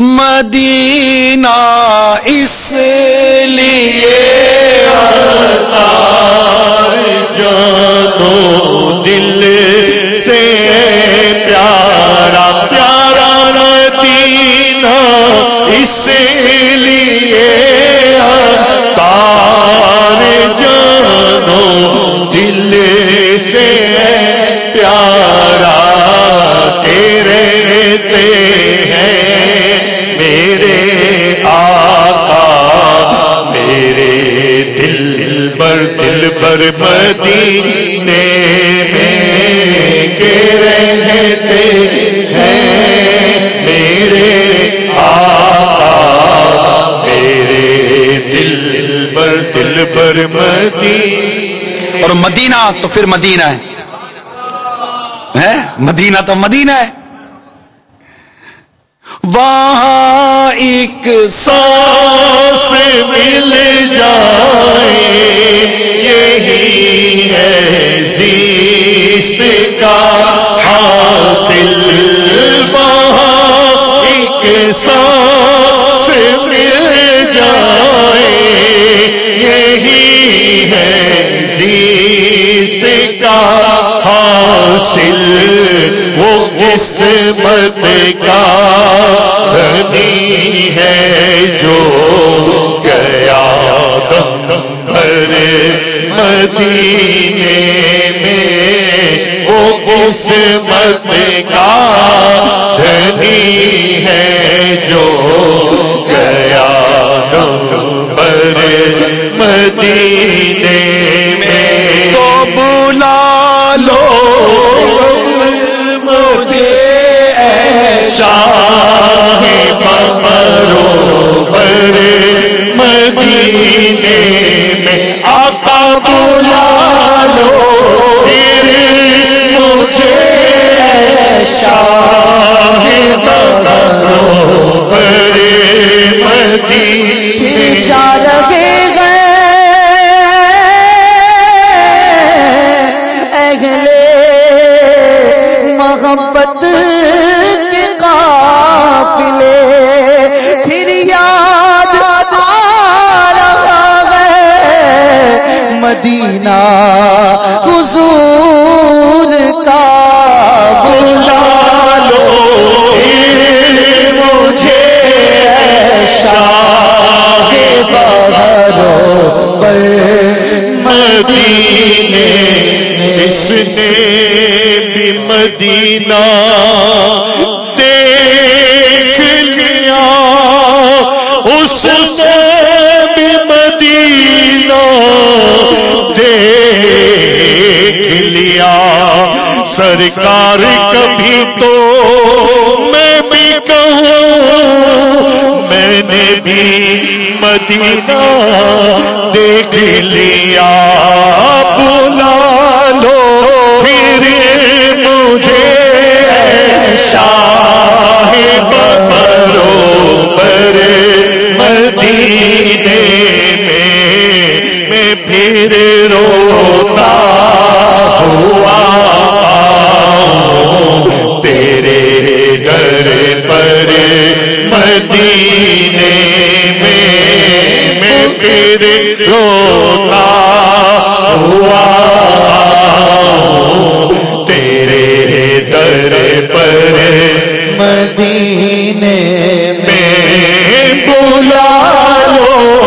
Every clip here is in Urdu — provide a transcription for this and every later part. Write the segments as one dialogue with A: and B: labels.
A: مدینہ اس لیے
B: جانو دل سے پیارا پیارا مدینہ اس لیے پر مدینے میں کے رہتے ہیں میرے آقا، میرے دل پر دل پر مدینے۔
A: اور مدینہ تو پھر مدینہ ہے۔ مدینہ تو مدینہ ہے۔ وہاں ایک
B: سانس مل جائے، یہی ہے زیست کا حاصل۔ وہاں ایک سانس مل جائے، یہی ہے زیست کا حاصل وہ قسمت کا دھنی ہے جو گیا دم بھر مدینے میں وہ قسمت پھر
C: جا رہے اہل محبت کے قافلے۔ پھر یاد آ رہا ہے۔ مدینہ
B: نے بھی مدینہ دیکھ لیا، اس نے بھی مدینہ دیکھ لیا۔ سرکار کبھی تو میں بھی کہوں، میں نے بھی مدینہ دیکھ لیا۔ روتا ہوا۔ تیرے در پر مدینے میں بلا لو۔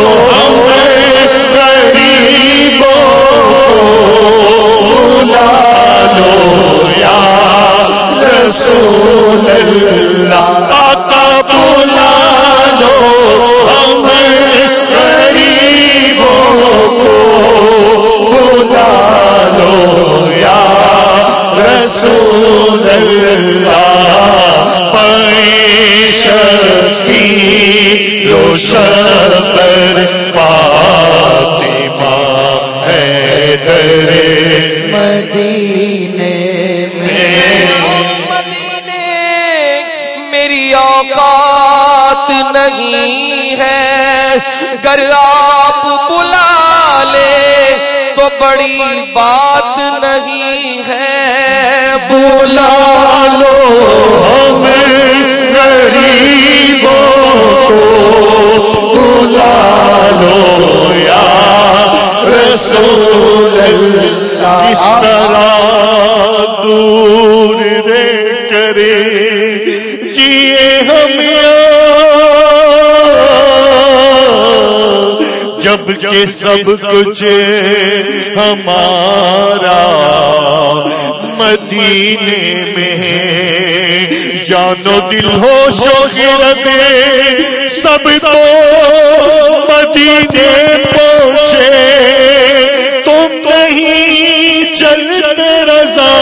B: رسول اللہ۔ آقا رسول اللہ پیش کی روشن پر فاطمہ ہے در
C: مدینے
D: مدینے میری اوقات نہیں ہے۔ گر آپ بلا لے تو بڑی بات نہیں ہے۔
B: بلا لو ہم بلا لو یا رسول اللہ، اس طرح دور رے کرے جیے ہم جبکہ سب کچھ ہمارا مدینے میں جانو دل ہو شوق سب تو مدینے پہنچے۔ تم نہیں چلتے رضا۔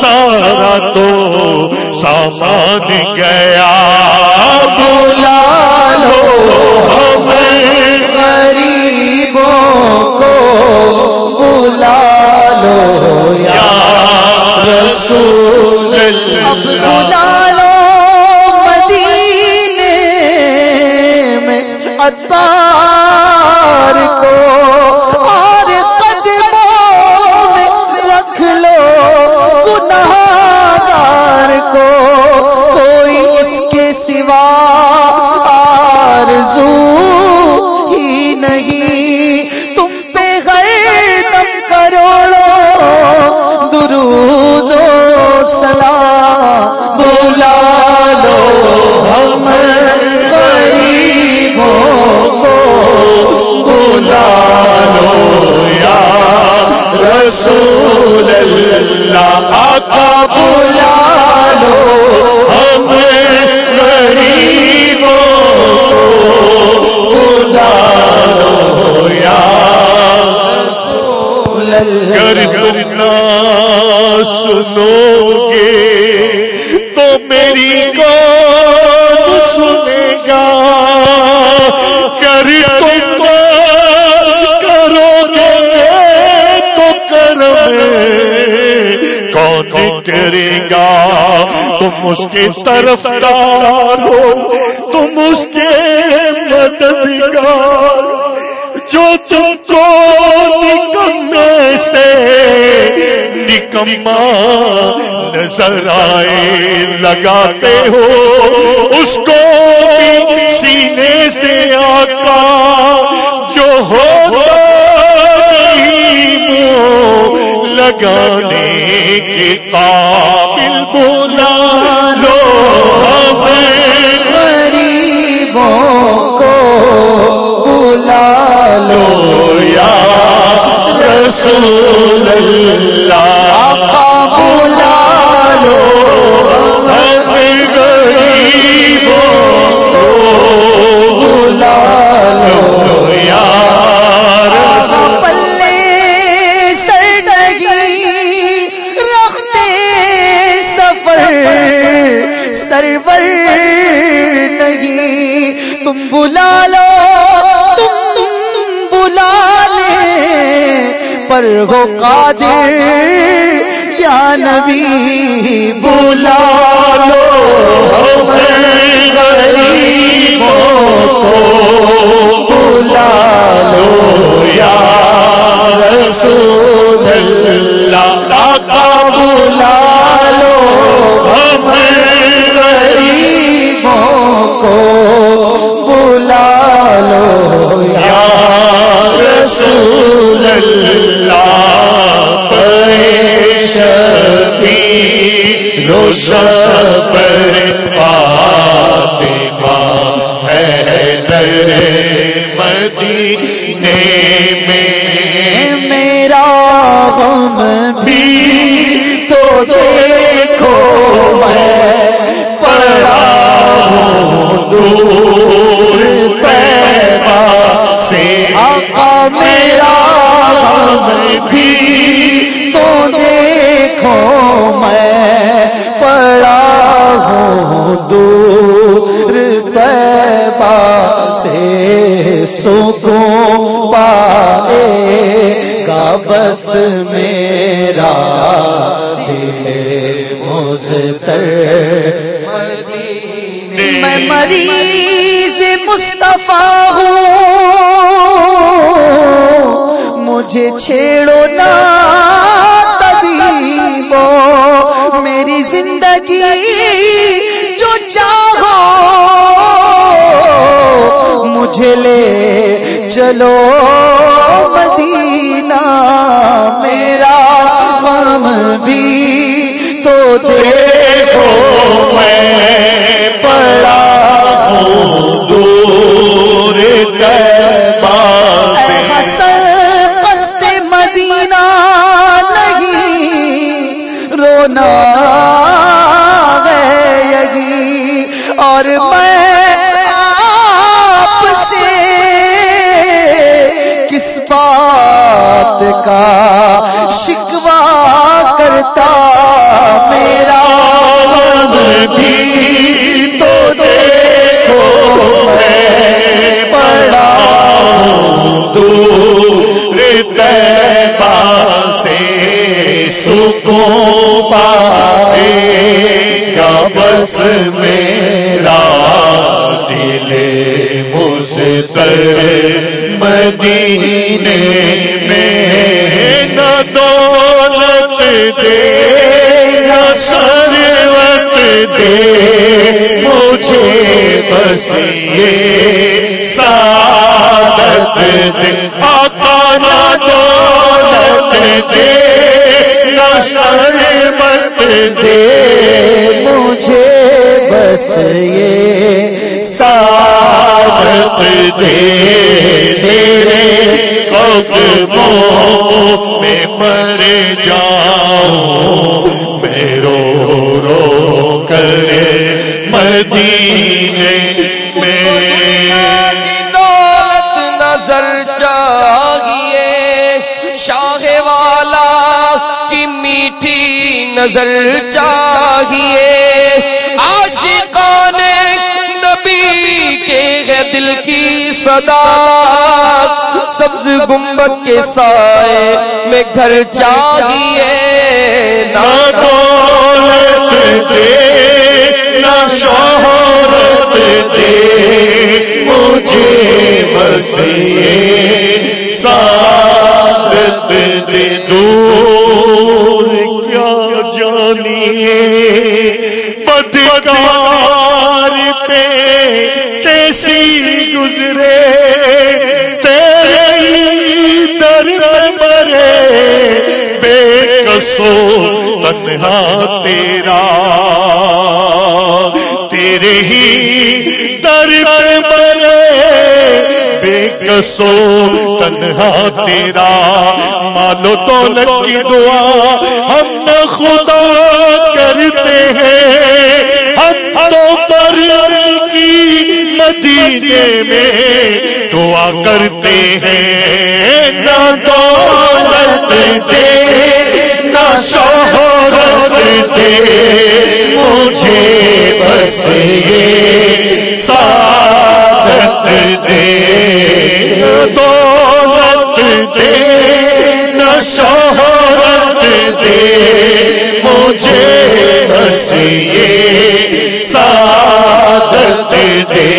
B: سارا تو سامان گیا۔ بولا لو ہمیں
C: غریبوں کو بلا لو یا
B: رسول
C: اب بلا لو مدینے میں اتار کو اور قدموں میں رکھ لو گناہگار کو۔ کوئی اس کے سوا آرزو ہی نہیں۔
B: اللہ آقا بلا لو ہمیں غریبوں کو بلا لو یا رسول اللہ۔ کرنا سنو۔ تم اس کے طرف ہو، تم اس کے مددگار جو تم کو نکمے سے نکما نظر آئے، لگاتے ہو۔ اس کو سینے سے آقا، جو ہو لگانے کے رسول اللہ۔
C: پر ہو قادر، یا نبی بلا لو۔
B: غریبوں کو بلا لو، یا رسول اللہ۔ آقا بلا لو ہمیں
C: غریبوں کو بلا لو
B: یا رسول اللہ شفی روشن پر فاطمہ ہے در مدینے
C: بھی تو دیکھو میں پڑا ہوں
B: دور طیبہ سے
C: سکون پائے گا بس میرا دل مزتر میں مریض مصطفیٰ ہوں۔ مجھے چھیڑو نہ طبیبو میری زندگی جو چاہو مجھے لے چلو مدینہ میرا غم بھی تو دیکھو
B: میں پڑا
C: ہوں دور کر ہے یہی۔ اور میں آپ سے کس بات کا شکوا کرتا میرا
B: بھی تو دیکھو میں پڑا دور تیبا سے۔ سکون پائے گا بس میرا دل مجھ مستر مدینے میں نہ دولت دے نہ شروت دے مجھے بس یہ سعادت دے نہ دے
C: مجھے بس یہ
B: سعادت دے تیرے قدموں میں مر جاؤں۔ میں رو رو کرے مدینے
D: نظر چاہیے۔ عاشقان نبی کے ہے دل کی صدا۔ سبز گنبد کے سائے میں گھر چاہیے۔
B: نہ دولت دے، نہ شہرت دے۔ مجھے بس یہ سعادت دے دور کیا جانیے۔ بدکار پہ کیسی گزرے۔ تیرے در مرے۔ بے کسو تنہا تیرا۔ تیرے ہی بے تنہا تیرا، مانو دولت کی دعا، ہم نہ خدا کرتے ہیں۔ ہم تو پر کی مدینے میں دعا کرتے ہیں۔ نہ دولت دے، نہ شہرت دے۔ مجھے بس یہ سعادت دے۔ دولت دے نہ شہرت دے۔ مجھے بس یہ سعادت دے۔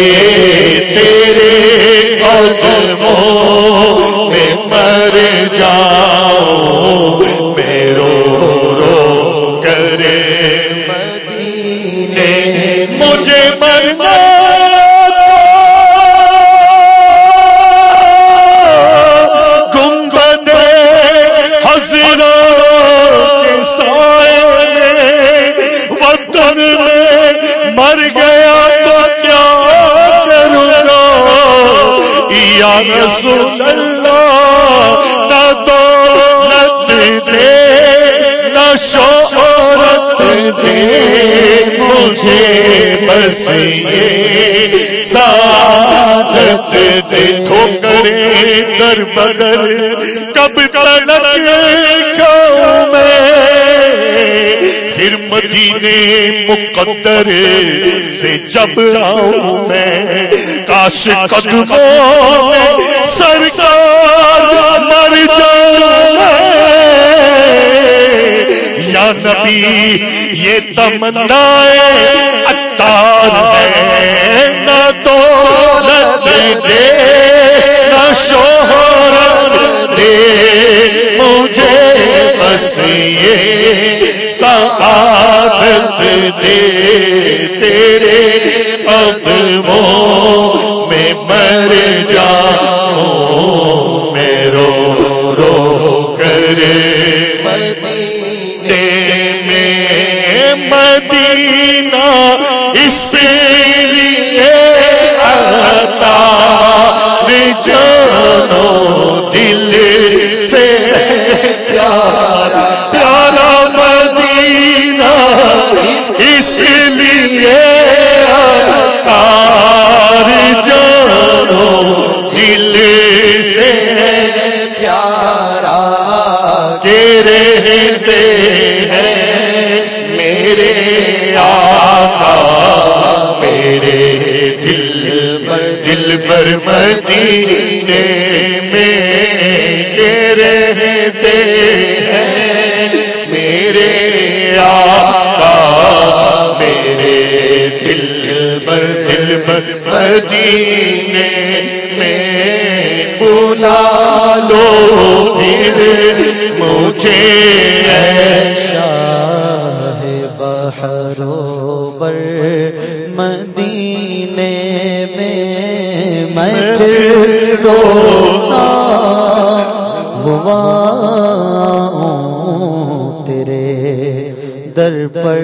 B: رسول اللہ نہ دولت دے نہ شہرت دے مجھے بس یہ سعادت دے ٹھوکرے در بدر کب تلک مدینے مقدر سے جب آؤں میں کاش قدموں میں سرکار مر جائے۔ یا نبی یہ تمنا اتار ہے۔ سے یہ سعادت دے تیرے قدموں میں مر جاؤں دل سے پیارا تیرے دے ہیں میرے آقا، میرے دل پر دل پر مدینے میں کے رہتے ہیں میرے آقا، میرے دل پر دل پر مدینے میں لو پھر مجھے
C: شاہ بہرو بر مدینے میں میں پھر روتا ہوا تیرے در پر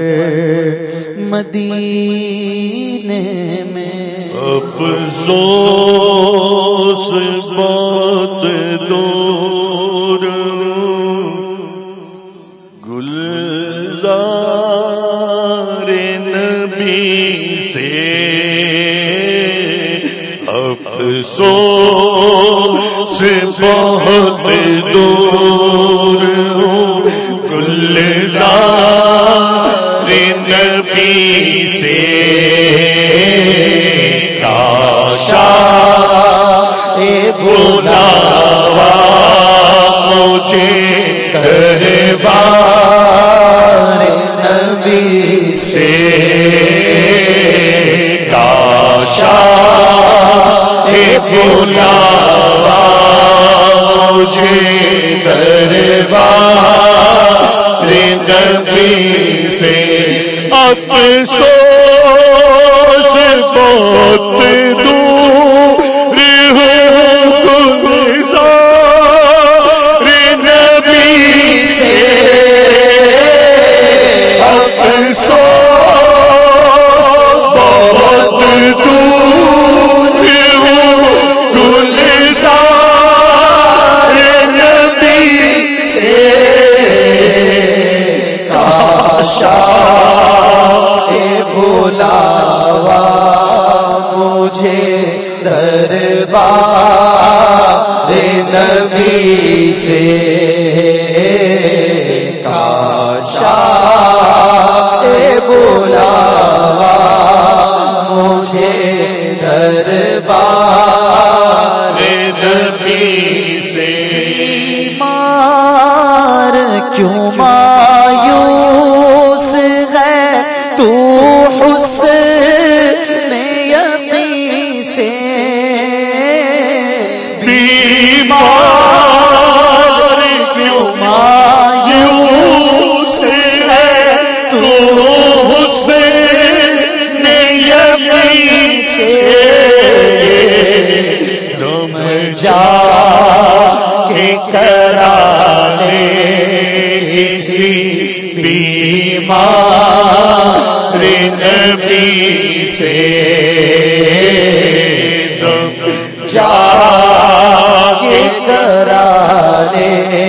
C: مدینے
B: افسوس بات دور گلزار نبی سے افسوس بہت دور سے
C: نبی
B: سے جا کے کرا لے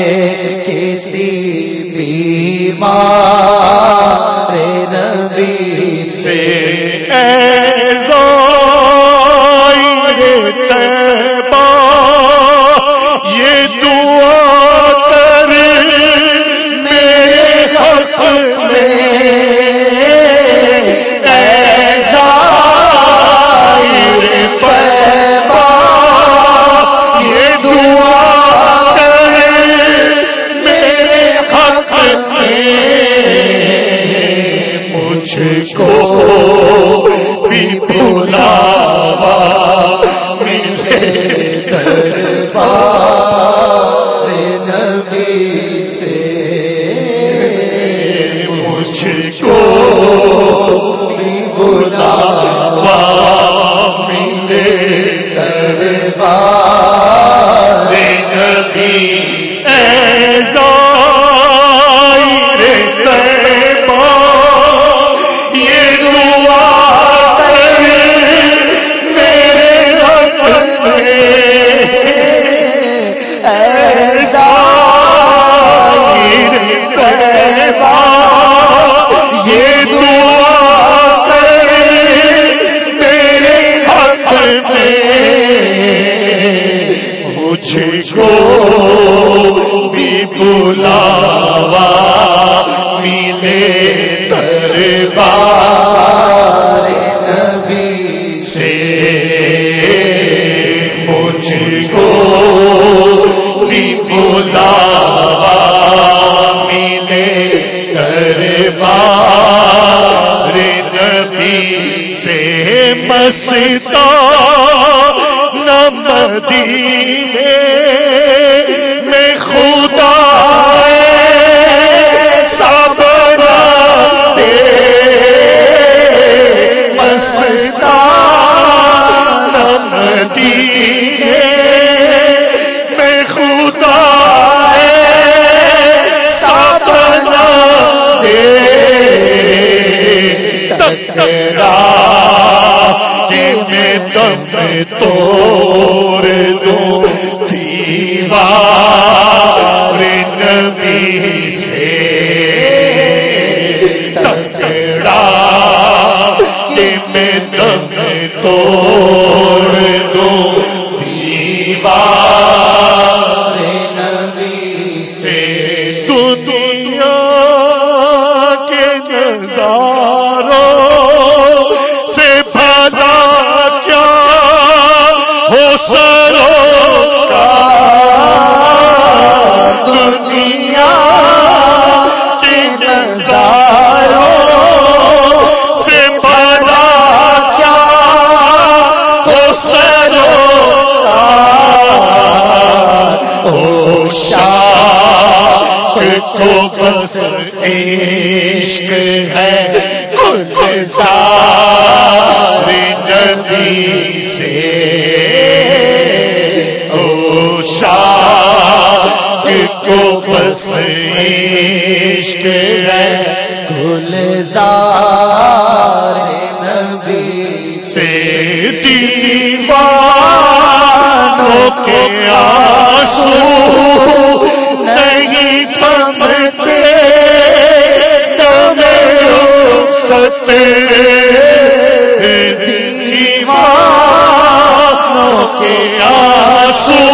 B: مجھ کو بھی بلاوا ملے
C: دربار نبی سے۔
B: مجھ کو
C: بھی
B: بلا ملے دربار نبی سے۔ مستا نہ میں توڑ دو دیوار شاہ کو بس عشق ہے۔ گلزار نبی سے۔ او شاہ کو بس عشق ہے۔
C: گلزار نبی
B: سے۔ دیوانوں کے آنسو نہیں تھمتے ستے دیوانوں کے آنسو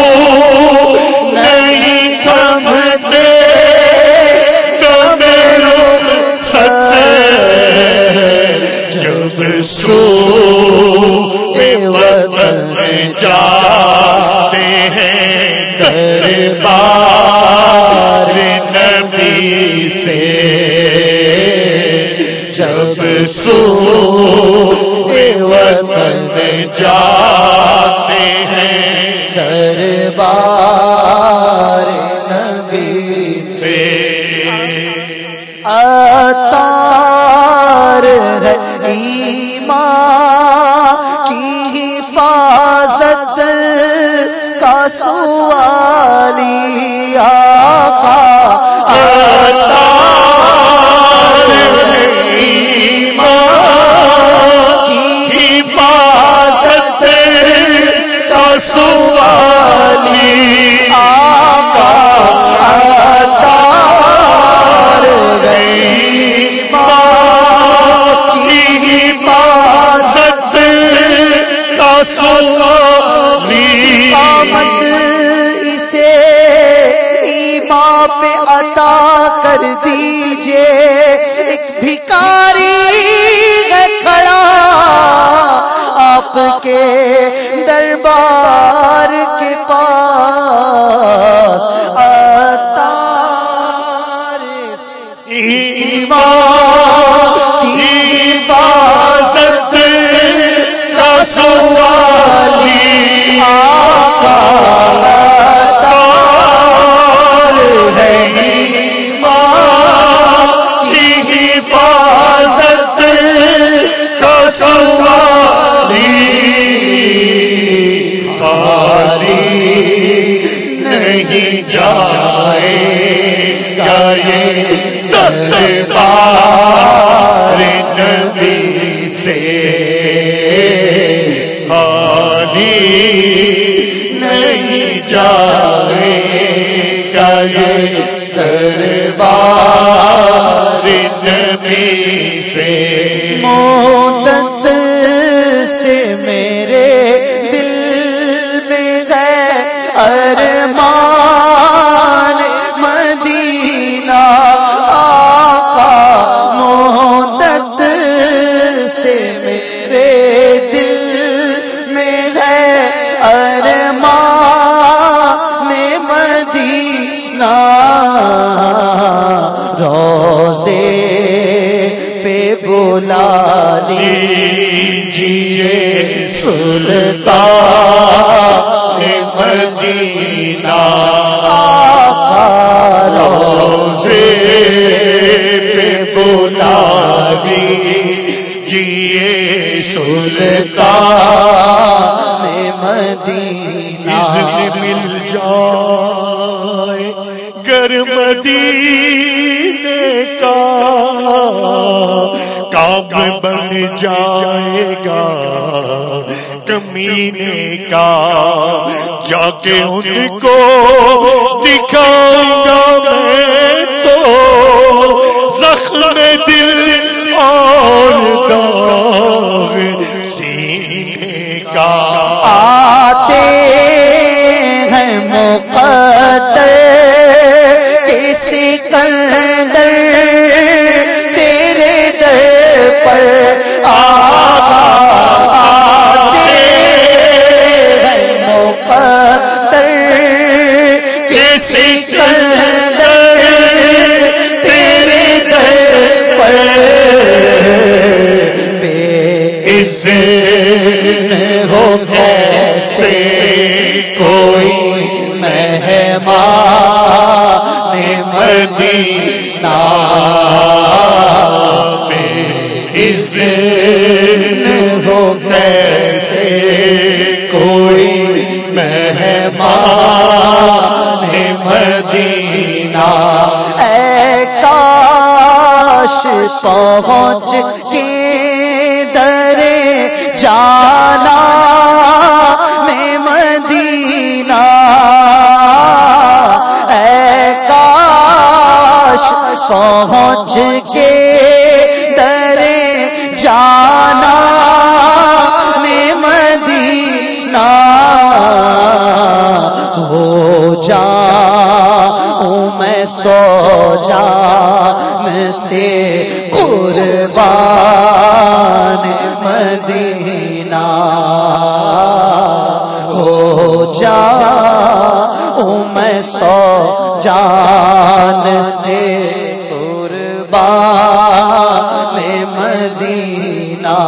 B: نہیں تھمتے ستے جب سو سو وطن جاتے ہیں
C: دربار نبی
B: سے
C: سوالی آقا اتار ہے ایمان کی
B: حفاظت کا سوالی
C: اسے پہ عطا کر دیجیے۔ ایک بھکاری ہے کھڑا، آپ کے دربار پاس اتار
B: ایمان کی حفاظت کا سوالی
C: آقا اتار ہے
B: ایمان کی حفاظت کا سوالی نہیں جائے گا یہ دربار نبی سے خالی نہیں جائے گا یہ دربار نبی سے جیے سلطان مدینہ روزے پہ بلا دیجیے سلطان
C: مدینہ
B: مل جائے گر مدینے کا کام بن جائے گا، کمینے کا جا کے ان کو دکھاؤں گا میں تو، زخم دل اور داغ سینے کا۔
C: آتے ہیں مقدر، کسی کندر کاش پہنچ کے در جانا میں مدینہ۔ اے کاش پہنچ کے در جانا میں مدینہ۔ ہو جا میں سو جا۔ جان سے قربان مدینہ ہو جا میں سو جان سے قربان مدینہ۔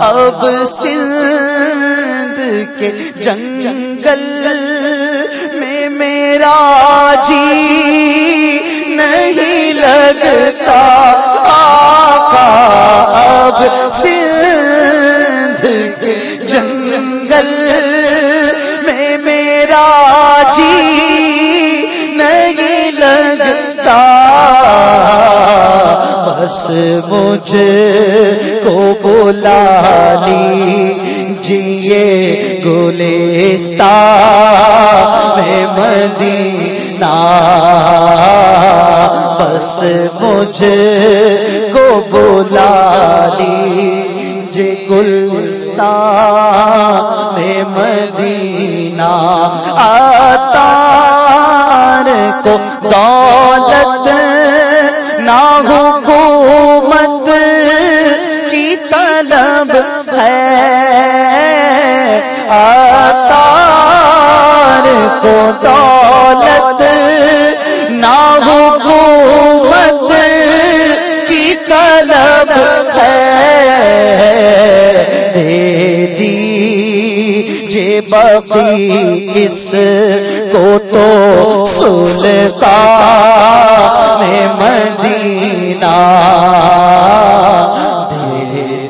C: اب سندھ کے جنگل میں میرا جی نہیں لگتا آقا اب سندھ کے جنگل میں میرا جی نہیں لگتا۔ بس مجھ کو بلا لیجیے گلستان میں مدینہ بس مجھ کو بلا لیجیے گلستان میں مدینہ آتار کو دولت نہ حکومت کی طلب ہے۔ آتار کو دولت حکومت کی طلب ہے۔ دے دیجیے باقی اس کو تو سلطان مدینہ۔ دے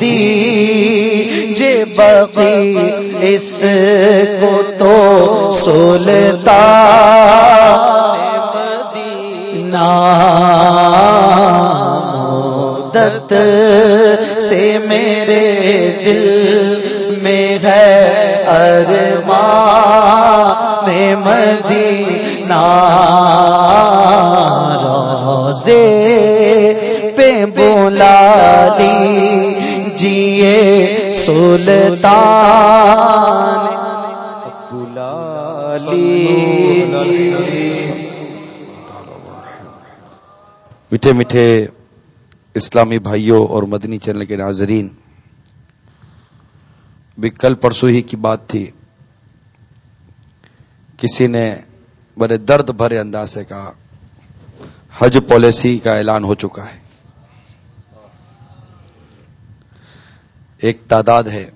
C: دیجیے باقی اس کو تو سلطان مدت سے میرے دل میں ہے ارمان میں مدینہ روزے پہ بولا دیجیے سلطان بلا لیجیے
A: میٹھے میٹھے اسلامی بھائیوں اور مدنی چینل کے ناظرین، بھی کل پرسوں ہی کی بات تھی۔ کسی نے بڑے درد بھرے انداز سے کہا، حج پالیسی کا اعلان ہو چکا ہے۔ ایک تعداد ہے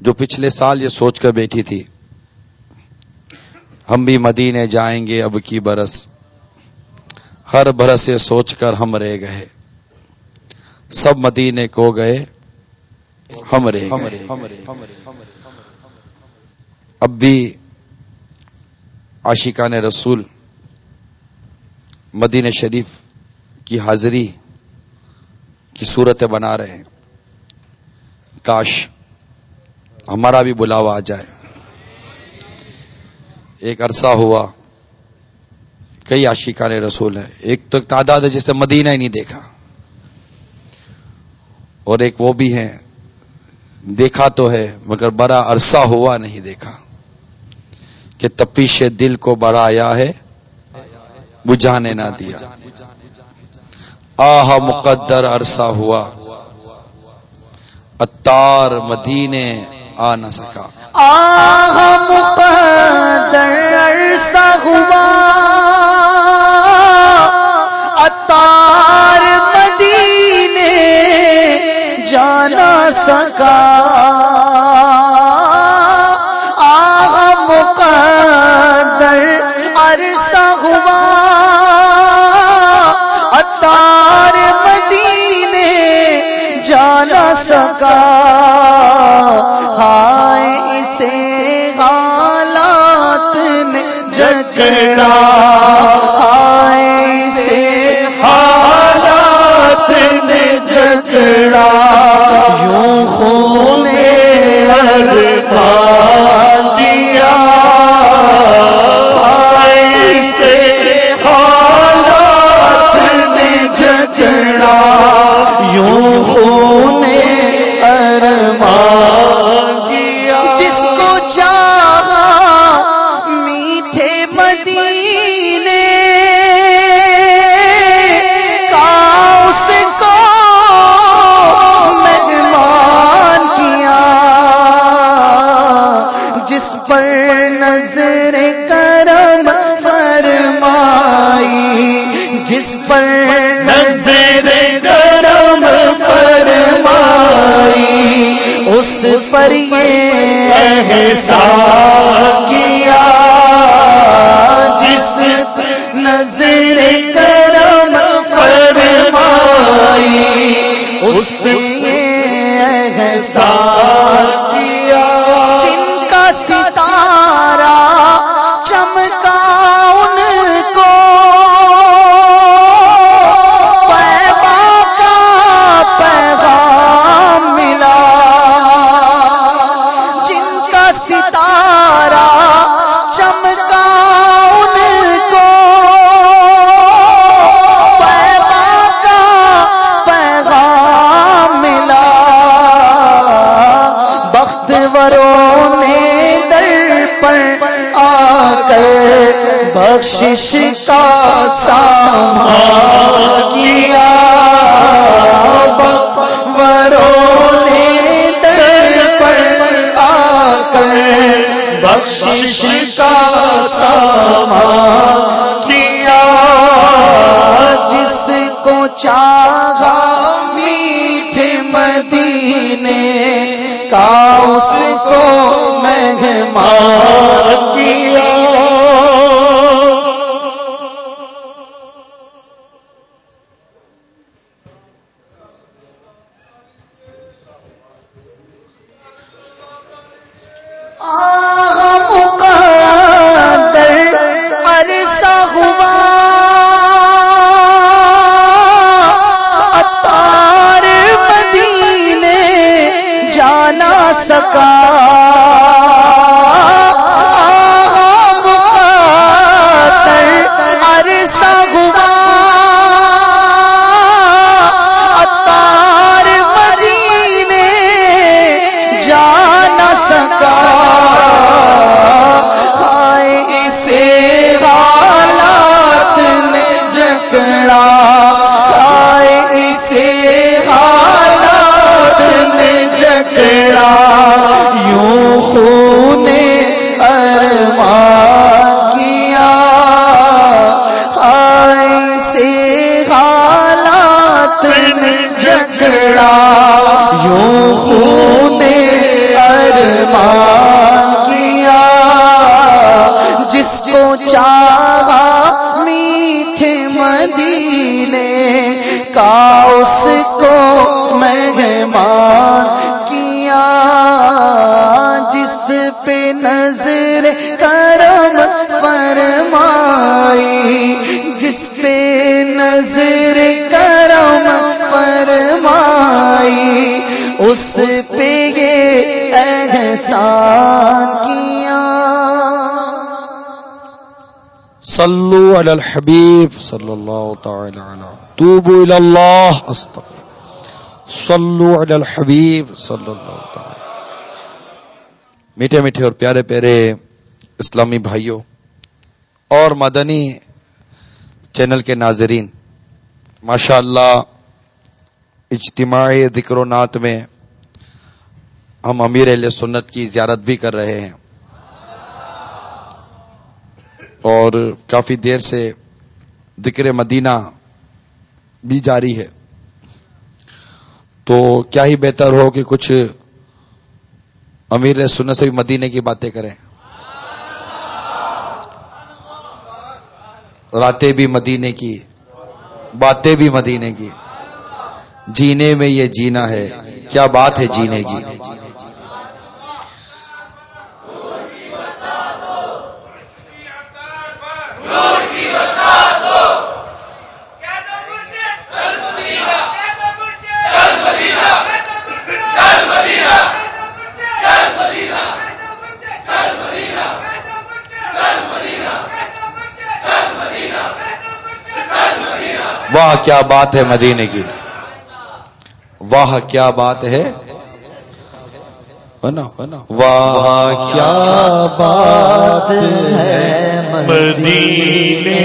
A: جو پچھلے سال یہ سوچ کر بیٹھی تھی، ہم بھی مدینے جائیں گے، اب کی برس۔ ہر برس یہ سوچ کر ہم رہ گئے۔ سب مدینے کو گئے، ہم رہ گئے۔ اب بھی عاشقان رسول مدینہ شریف کی حاضری کی صورتیں بنا رہے ہیں۔ کاش ہمارا بھی بلاوا آ جائے۔ ایک عرصہ ہوا۔ کئی عاشقان رسول ہیں۔ ایک تو ایک تعداد ہے جس نے مدینہ ہی نہیں دیکھا۔ اور ایک وہ بھی ہیں۔ دیکھا تو ہے، مگر بڑا عرصہ ہوا نہیں دیکھا۔ کہ تپیش دل کو بڑھایا ہے، بجھانے نہ دیا۔ آہ مقدر عرصہ ہوا۔ اتار مدینے آ نہ سکا۔
C: آہ مقدر عرصہ ہوا۔ جانا سکا۔ آہ مقدر عرصہ ہوا۔ اتار مدینے جانا سکا۔ ہائے اسے حالات نے جگڑا ہائے اسے سے نے جگڑا یوں خون دیا ہائے حالات نے جگڑا یوں خون جس پر نظر کرم فرمائی اس پر یہ احسان کیا جس نظر کر بخشش کا سامان کیا۔ بختوروں نے در پر آ کر بخشش کا سامان کیا۔ جس کو چاہا میٹھے مدینے کا، اس کو مہمان جس پہ نظر کرم فرمائی، اس پہ یہ احسان کیا۔
A: صلو علی الحبیب صلی اللہ تعالی علی توبو الی اللہ، استغفر۔ صلو علی الحبیب صلی اللہ تعالی۔ میٹھے میٹھے اور پیارے پیارے اسلامی بھائیوں اور مدنی چینل کے ناظرین ماشاء اللہ اجتماعی ذکر و نعت میں ہم امیر اہل سنت کی زیارت بھی کر رہے ہیں۔ اور کافی دیر سے ذکر مدینہ بھی جاری ہے۔ تو کیا ہی بہتر ہو کہ کچھ امیر سنت سے بھی مدینے کی باتیں کریں۔ راتیں بھی مدینے کی، باتیں بھی مدینے کی۔ جینے میں یہ جینا ہے، کیا بات ہے جینے کی؟ کیا بات ہے مدینے کی؟ واہ، کیا بات ہے؟ واہ، کیا بات ہے
B: مدینے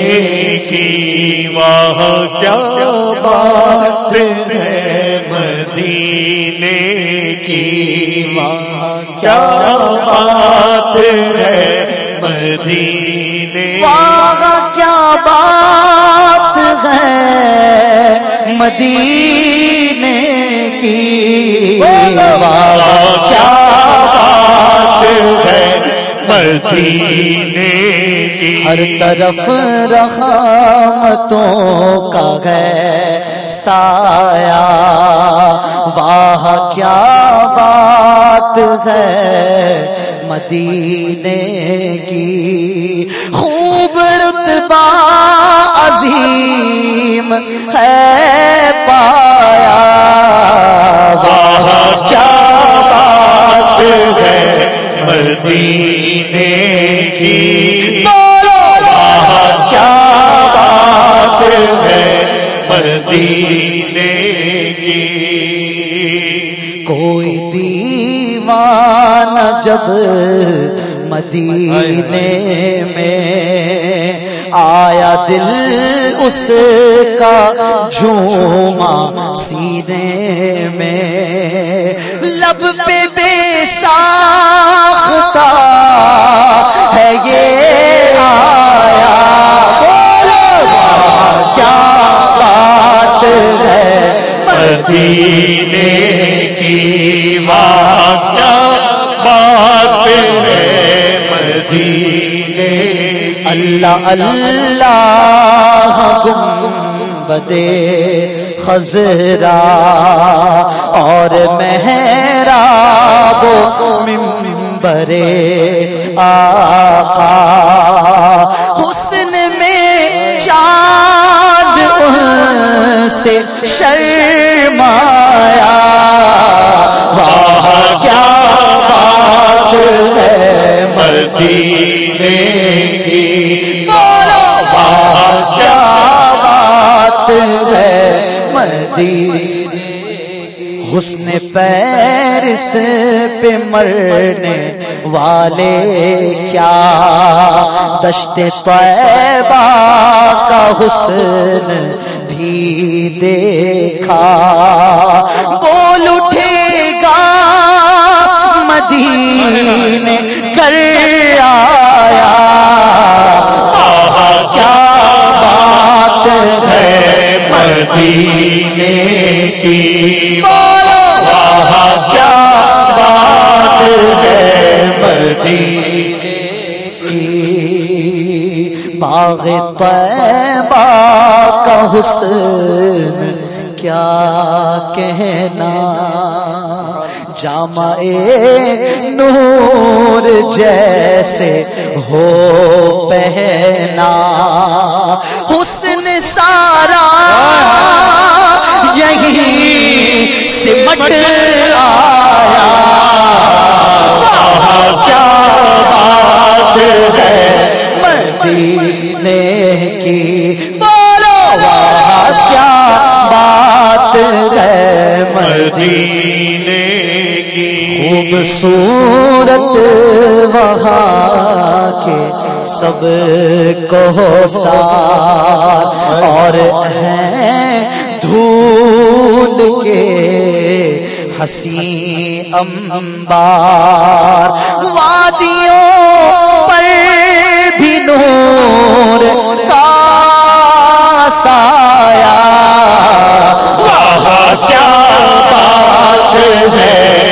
B: کی؟ واہ، کیا بات ہے مدینے کی؟ واہ، کیا بات ہے مدینے
C: مدینے کی کیا
B: بات ہے؟ مدینے کی
C: ہر طرف رحمتوں کا ہے سایہ۔ واہ کیا بات ہے؟ مدینے کی عظیم ہے پایا۔ کیا بات
B: ہے مدینے کی۔
C: کیا بات
B: ہے مدینے کی۔
C: کوئی دیوان جب مدینے میں دل اس کا جھوما سینے میں لب پہ بے
B: سار
C: اللہ گم بدے خزرا اور مہرا وہ ممبر آقا حسن میں چار سے شرمایا۔ واہ کیا بات ہے
B: مدینے کی؟
C: واہ کیا بات ہے مدینے حسن پیرس پہ مرنے والے کیا؟ دشت طیبہ کا حسن نہیں دیکھا۔ بول اٹھے گا مدین کر آیا۔ کیا بات ہے
B: مدینے کی؟
C: باغ طیبہ کا حسن کیا کہنا؟ جامع نور جیسے ہو پہنا۔ حسن سارا یہی سمٹ آیا۔ کیا بات ہے مدینے کی۔ بولو کیا بات ہے مدینے
B: کی؟
C: خوبصورت وہاں کے سب کو سار اور ہیں دھول کے ہنسی امبار۔ وادیوں نور کا سایہ وہاں کیا بات ہے؟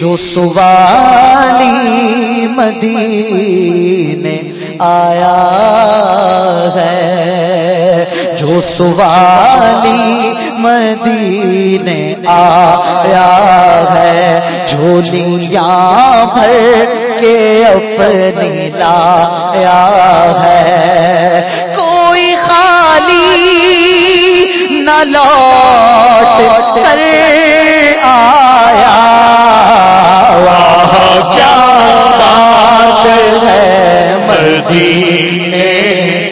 C: جو سوالی مدینے آیا ہے، جو سوالی مدینے آیا ہے جھولیاں بھر کے اپنی لایا ہے۔ کوئی خالی نہ لوٹ کر آیا کیا بات ہے مدینے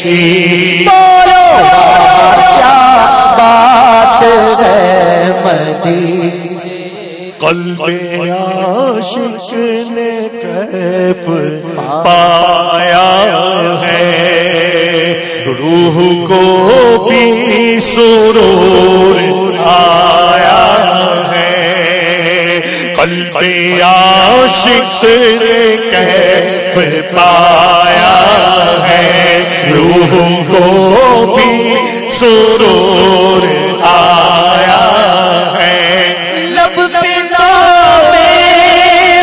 C: کی؟ بولو، کیا بات ہے مدینے
B: قلب عاشق نے کیف پایا ہے، روح کو بھی سرور آیا ہے۔ قلب عاشق نے کیف پایا ہے؟ روح کو بھی سرور آیا ہے۔
C: لب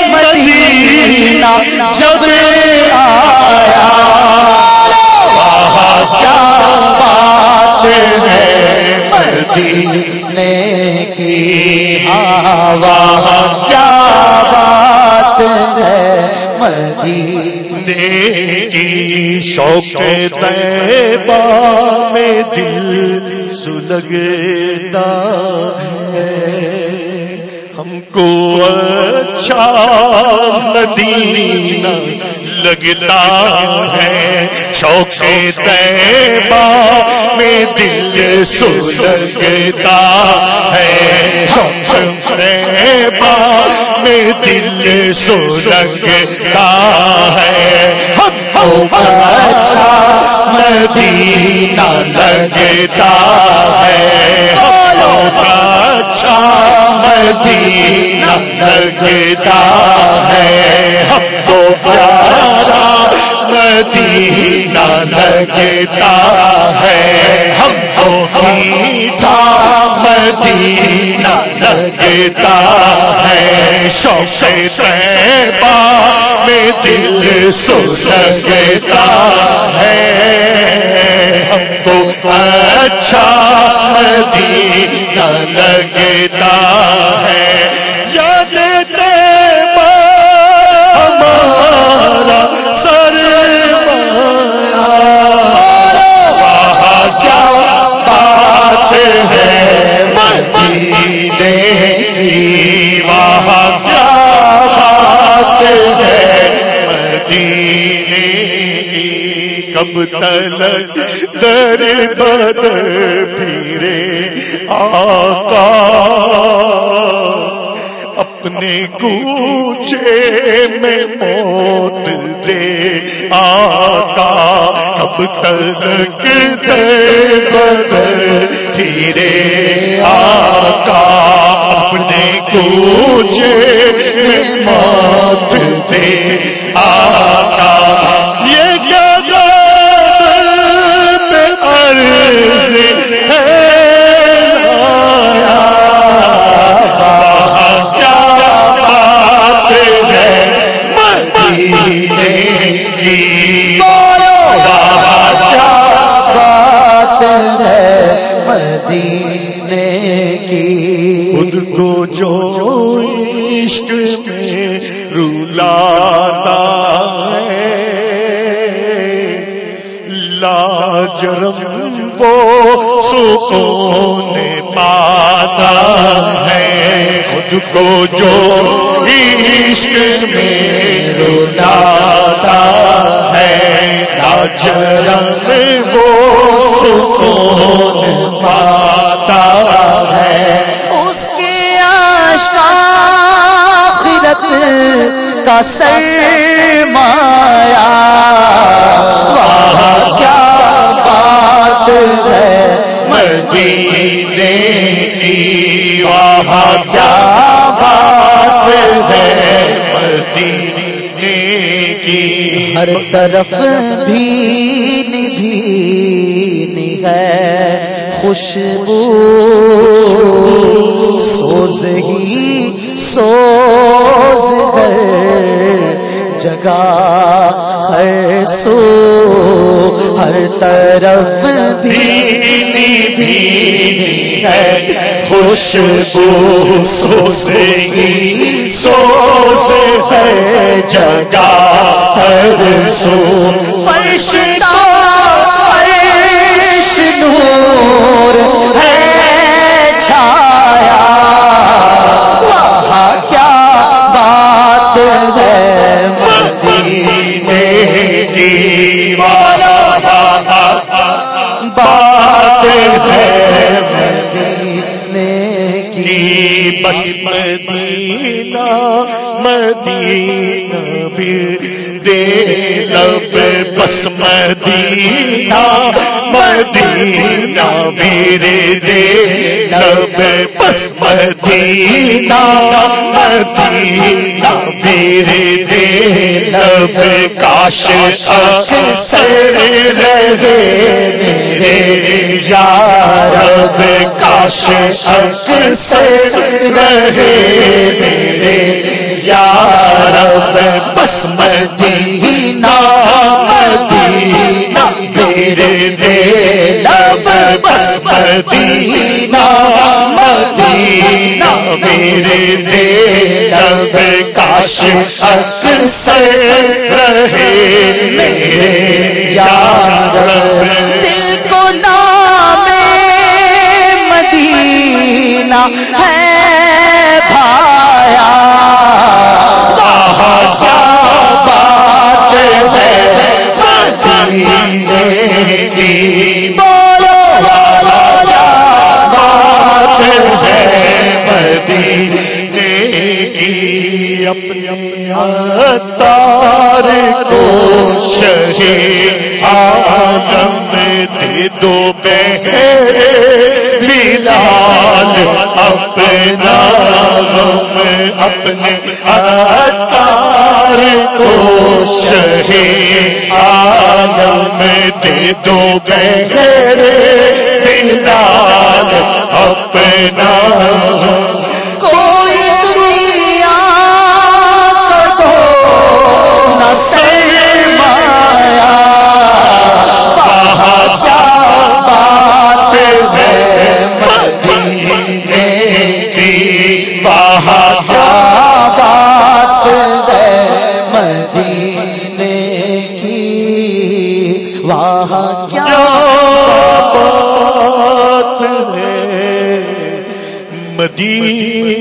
C: مدینہ جب آیا۔ کیا بات ہے؟ ہاں واہ کیا بات ہے۔ مدینے
B: کی شوق طیبہ میں دل سلگتا ہے۔ ہم کو اچھا مدینہ لگتا ہے، شوق طیبہ میں دل سلگتا ہے۔ شوق طیبہ میں دل سلگتا ہے۔ ہم کو اچھا مدینہ لگتا ہے۔ ہم کو اچھا مدینہ لگتا ہے۔ ہم کو پیارا مدینہ لگتا ہے۔ ہم کو میٹھا مدینہ لگتا ہے۔ شوق طیبہ میں دل سلگتا ہے۔ ہم کو اچھا مدینہ لگتا کب تلک در بدر پھرے آقا؟ اپنے کوچے میں موت دے آقا، کب تلک در بدر پھرے آقا؟ اپنے کوچے میں موت دے آقا۔ لاجرم وہ سکون پاتا ہے۔ خود کو جو عشق میں رولاتا ہے۔ لاجرم وہ سکون پاتا ہے۔
C: اس کے آشکا آخرت کا سرمایا وہاں کیا ہے
B: مدینے کی وہاں کیا بات ہے مدینے کی
C: ہر طرف بھی بھی ہے خوشبو سوز ہی سوز ہے۔ جگہ ہر سو، ہر طرف بھی
B: بھی ہے۔ خوشبو سوزی سوز ہے جگہ ہر سو۔
C: فرش فرش نور
B: بس مدینہ مدینہ بھی دے لب بس مدینہ مدینہ بھی دے لب بس مدینہ مدینہ، میرے دے لب کاش اکثر رہے، میرے یار کاش اکثر رہے، میرے یار بس مدینہ مدینہ، میرے دے میرے دے لب کاش اکثر رہے میرے یار
C: دل کو نام مدینہ ہے بھایا۔
B: کیا بات ہے مدینے کی؟ کی اپنی تار کو شہید عالم دے دو بہرے بلال اپنا غم اپنے اتار کو شہید عالم دے دو بہرے بلال اپنا غم
C: کیا
B: بات ہے؟ مدینے